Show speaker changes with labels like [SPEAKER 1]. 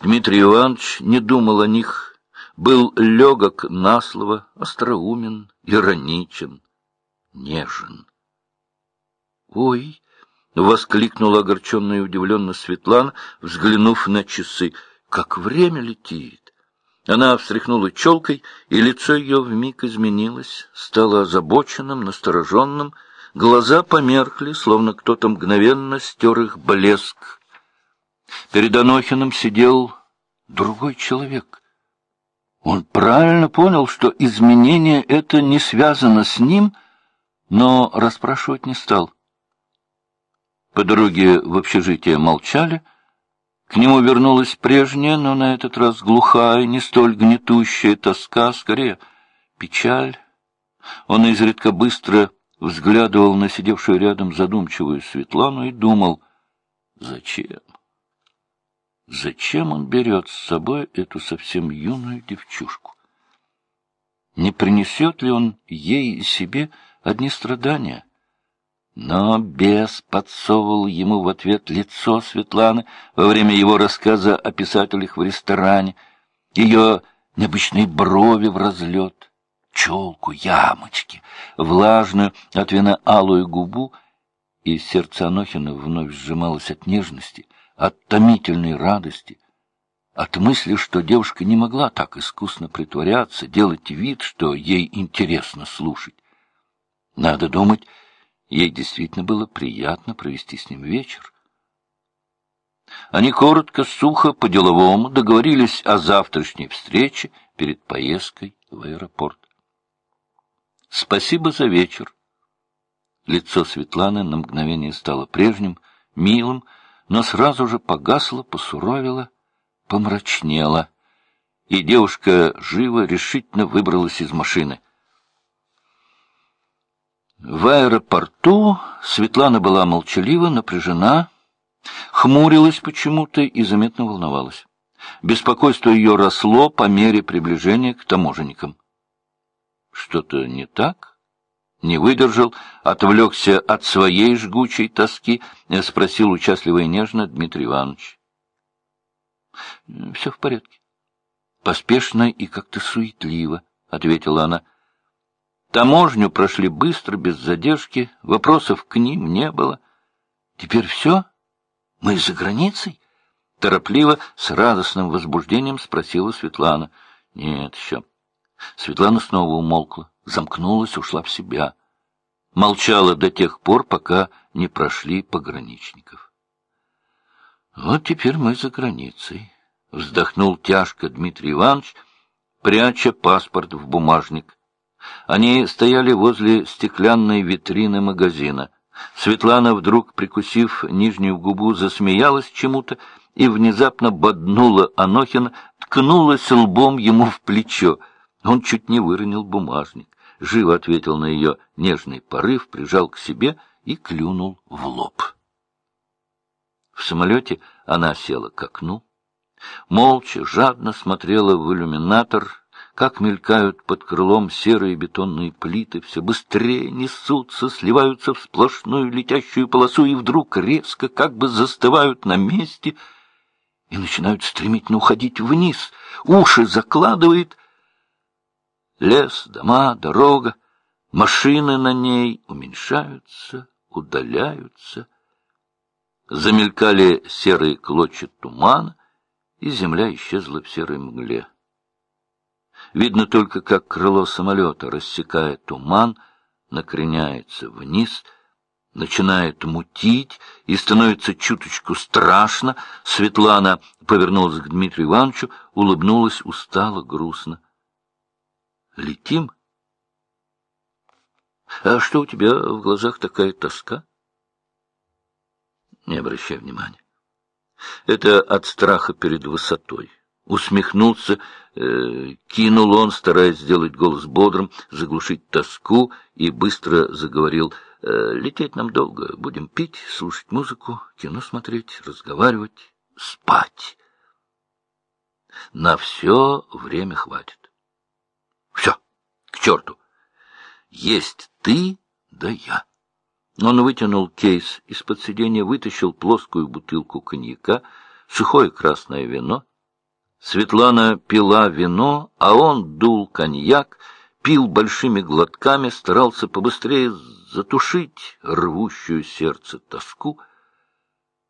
[SPEAKER 1] Дмитрий Иванович не думал о них, был легок на слово, остроумен, ироничен, нежен. «Ой!» — воскликнула огорченно и удивленно Светлана, взглянув на часы. «Как время летит!» Она встряхнула челкой, и лицо ее вмиг изменилось, стало озабоченным, настороженным, глаза померкли, словно кто-то мгновенно стер их блеск. Перед Анохиным сидел другой человек. Он правильно понял, что изменение это не связано с ним, но расспрашивать не стал. По дороге в общежитие молчали. К нему вернулась прежняя, но на этот раз глухая, не столь гнетущая тоска, скорее печаль. Он изредка быстро взглядывал на сидевшую рядом задумчивую Светлану и думал, зачем? Зачем он берет с собой эту совсем юную девчушку? Не принесет ли он ей и себе одни страдания? Но бес подсовывал ему в ответ лицо Светланы во время его рассказа о писателях в ресторане, ее необычные брови в разлет, челку, ямочки, влажную от вина алую губу, и сердце Анохина вновь сжималось от нежности, от томительной радости, от мысли, что девушка не могла так искусно притворяться, делать вид, что ей интересно слушать. Надо думать, Ей действительно было приятно провести с ним вечер. Они коротко, сухо, по-деловому договорились о завтрашней встрече перед поездкой в аэропорт. «Спасибо за вечер». Лицо Светланы на мгновение стало прежним, милым, но сразу же погасло, посуровило, помрачнело, и девушка живо, решительно выбралась из машины — в аэропорту Светлана была молчалива, напряжена, хмурилась почему-то и заметно волновалась. Беспокойство ее росло по мере приближения к таможенникам. Что-то не так? Не выдержал, отвлекся от своей жгучей тоски, спросил участливо и нежно Дмитрий Иванович. — Все в порядке. — Поспешно и как-то суетливо, — ответила она. Таможню прошли быстро, без задержки, вопросов к ним не было. Теперь все? Мы за границей? Торопливо, с радостным возбуждением спросила Светлана. Нет еще. Светлана снова умолкла, замкнулась, ушла в себя. Молчала до тех пор, пока не прошли пограничников. Вот теперь мы за границей. Вздохнул тяжко Дмитрий Иванович, пряча паспорт в бумажник. Они стояли возле стеклянной витрины магазина. Светлана, вдруг прикусив нижнюю губу, засмеялась чему-то и внезапно боднула Анохина, ткнулась лбом ему в плечо. Он чуть не выронил бумажник. Живо ответил на ее нежный порыв, прижал к себе и клюнул в лоб. В самолете она села к окну, молча, жадно смотрела в иллюминатор как мелькают под крылом серые бетонные плиты, все быстрее несутся, сливаются в сплошную летящую полосу и вдруг резко как бы застывают на месте и начинают стремительно уходить вниз. Уши закладывает. Лес, дома, дорога, машины на ней уменьшаются, удаляются. Замелькали серые клочья тумана, и земля исчезла в серой мгле. Видно только, как крыло самолета, рассекая туман, накреняется вниз, начинает мутить и становится чуточку страшно. Светлана повернулась к Дмитрию Ивановичу, улыбнулась устало, грустно. — Летим? — А что у тебя в глазах такая тоска? — Не обращай внимания. Это от страха перед высотой усмехнулся, э, кинул он, стараясь сделать голос бодрым, заглушить тоску, и быстро заговорил. Э, «Лететь нам долго. Будем пить, слушать музыку, кино смотреть, разговаривать, спать. На все время хватит. Все, к черту. Есть ты, да я». Он вытянул кейс из-под сиденья, вытащил плоскую бутылку коньяка, сухое красное вино, Светлана пила вино, а он дул коньяк, пил большими глотками, старался побыстрее затушить рвущую сердце тоску —